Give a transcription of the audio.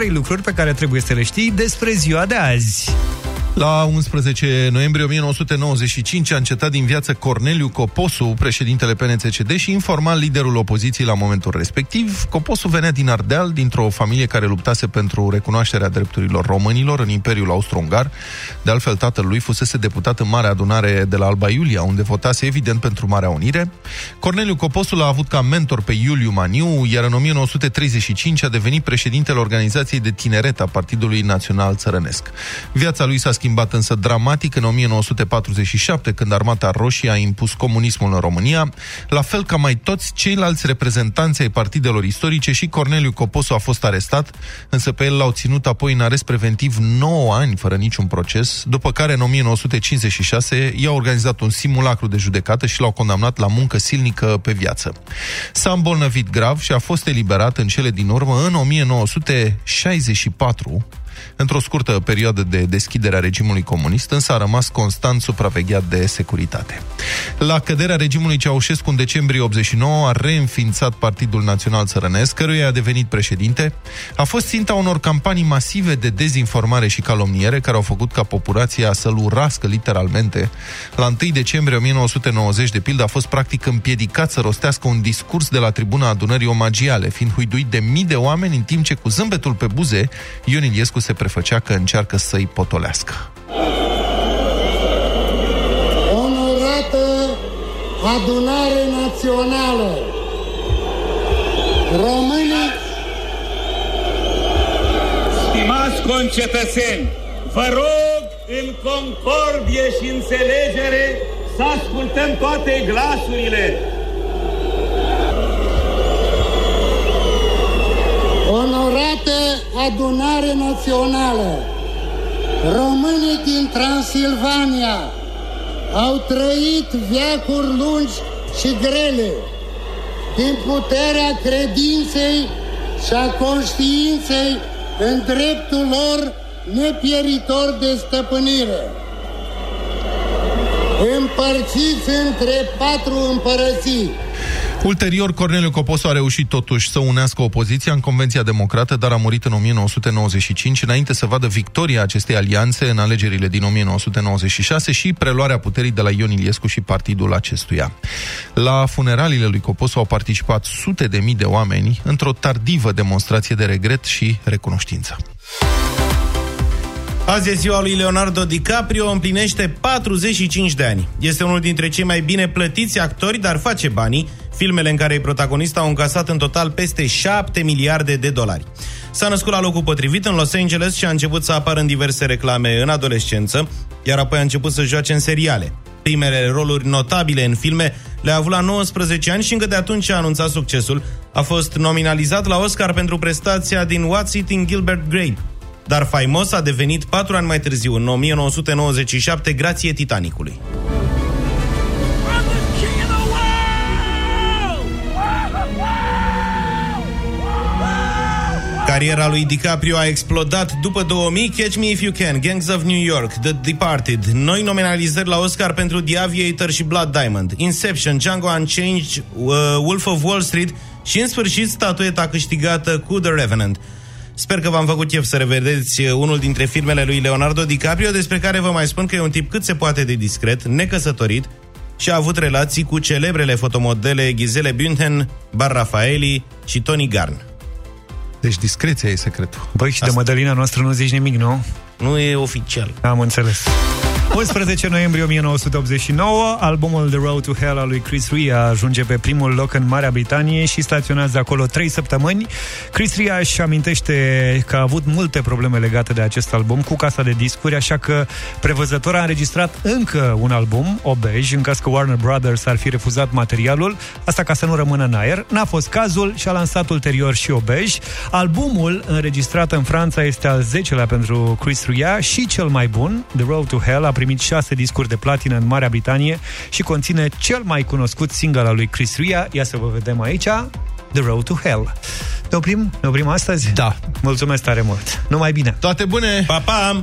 trei lucruri pe care trebuie să le știi despre ziua de azi. La 11 noiembrie 1995 a încetat din viață Corneliu Coposu, președintele PNCCD și informal liderul opoziției la momentul respectiv. Coposu venea din Ardeal, dintr-o familie care luptase pentru recunoașterea drepturilor românilor în Imperiul Austro-Ungar. De altfel, tatăl lui fusese deputat în Marea Adunare de la Alba Iulia, unde votase evident pentru Marea Unire. Corneliu Coposu l-a avut ca mentor pe Iuliu Maniu, iar în 1935 a devenit președintele organizației de tineret a Partidului Național Țărănesc. Viața lui s-a schimbat însă dramatic în 1947, când Armata Roșie a impus comunismul în România. La fel ca mai toți ceilalți reprezentanți ai partidelor istorice și Corneliu Coposu a fost arestat, însă pe el l-au ținut apoi în arest preventiv 9 ani fără niciun proces, după care în 1956 i-a organizat un simulacru de judecată și l-au condamnat la muncă silnică pe viață. S-a îmbolnăvit grav și a fost eliberat în cele din urmă în 1964 într-o scurtă perioadă de deschidere a regimului comunist, însă a rămas constant supravegheat de securitate. La căderea regimului Ceaușescu în decembrie 89 a reînființat Partidul Național Țărănesc, căruia a devenit președinte, a fost ținta unor campanii masive de dezinformare și calomniere care au făcut ca populația să-l urască literalmente. La 1 decembrie 1990, de pildă, a fost practic împiedicat să rostească un discurs de la tribuna adunării omagiale, fiind huiduit de mii de oameni, în timp ce cu zâmbetul pe buze, Ion Iliescu se prefăcea că încearcă să-i potolească. Onorată adunare națională, românii, Stimați concetățeni, vă rog în concordie și înțelegere să ascultăm toate glasurile. onorată adunare națională, românii din Transilvania au trăit veacuri lungi și grele din puterea credinței și a conștiinței în dreptul lor nepieritor de stăpânire. Împărțiți între patru împărății, Ulterior, Corneliu Coposu a reușit totuși să unească opoziția în Convenția Democrată, dar a murit în 1995, înainte să vadă victoria acestei alianțe în alegerile din 1996 și preluarea puterii de la Ion Iliescu și partidul acestuia. La funeraliile lui Coposu au participat sute de mii de oameni într-o tardivă demonstrație de regret și recunoștință. Azi e ziua lui Leonardo DiCaprio, împlinește 45 de ani. Este unul dintre cei mai bine plătiți actori, dar face banii. Filmele în care e protagonist au încasat în total peste 7 miliarde de dolari. S-a născut la locul potrivit în Los Angeles și a început să apară în diverse reclame în adolescență, iar apoi a început să joace în seriale. Primele roluri notabile în filme le-a avut la 19 ani și încă de atunci a anunțat succesul. A fost nominalizat la Oscar pentru prestația din What's Eating Gilbert Grape, dar faimos a devenit patru ani mai târziu, în 1997, grație Titanicului. Cariera lui DiCaprio a explodat după 2000, Catch Me If You Can, Gangs of New York, The Departed, noi nominalizări la Oscar pentru The Aviator și Blood Diamond, Inception, Django Unchanged, uh, Wolf of Wall Street și, în sfârșit, statueta câștigată cu The Revenant. Sper că v-am făcut chef să revedeți unul dintre filmele lui Leonardo DiCaprio, despre care vă mai spun că e un tip cât se poate de discret, necăsătorit și a avut relații cu celebrele fotomodele Gisele Bündchen, Bar Raffaeli și Tony Garn. Deci discreția e secretul. Băi, și de Mădălina noastră nu zici nimic, nu? Nu e oficial. Am înțeles. 11 noiembrie 1989, albumul The Road to Hell al lui Chris Rea ajunge pe primul loc în Marea Britanie și staționează acolo 3 săptămâni. Chris Rea își amintește că a avut multe probleme legate de acest album cu casa de discuri, așa că prevăzător a înregistrat încă un album, Obej, în caz că Warner Brothers ar fi refuzat materialul, asta ca să nu rămână în aer. N-a fost cazul și a lansat ulterior și Obej. Albumul înregistrat în Franța este al 10-lea pentru Chris Rea și cel mai bun, The Road to Hell, a primit șase discuri de platină în Marea Britanie și conține cel mai cunoscut single al lui Chris Rea. Ia să vă vedem aici, The Road to Hell. Ne oprim? Ne oprim astăzi? Da. Mulțumesc tare mult. Numai bine! Toate bune! Pa, pa!